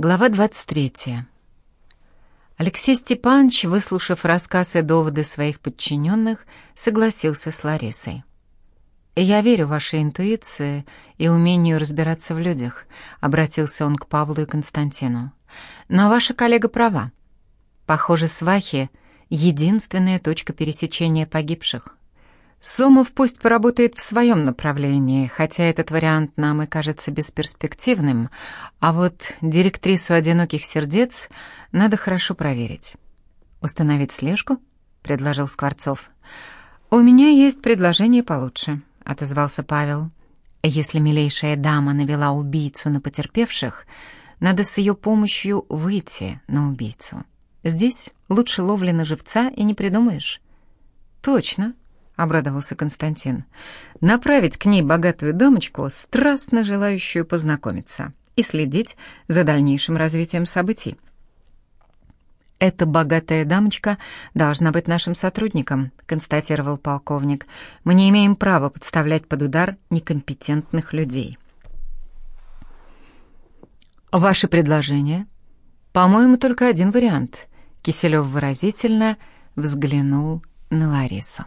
Глава 23. Алексей Степанович, выслушав рассказ и доводы своих подчиненных, согласился с Ларисой. «Я верю вашей интуиции и умению разбираться в людях», — обратился он к Павлу и Константину. «Но ваша коллега права. Похоже, свахи — единственная точка пересечения погибших. Сомов пусть поработает в своем направлении, хотя этот вариант нам и кажется бесперспективным, а вот директрису «Одиноких сердец» надо хорошо проверить. «Установить слежку?» — предложил Скворцов. «У меня есть предложение получше», — отозвался Павел. «Если милейшая дама навела убийцу на потерпевших, надо с ее помощью выйти на убийцу. Здесь лучше ловли на живца и не придумаешь». «Точно», обрадовался Константин. «Направить к ней богатую дамочку, страстно желающую познакомиться, и следить за дальнейшим развитием событий». «Эта богатая дамочка должна быть нашим сотрудником», — констатировал полковник. «Мы не имеем права подставлять под удар некомпетентных людей». «Ваше предложение?» «По-моему, только один вариант», — Киселев выразительно взглянул на Ларису.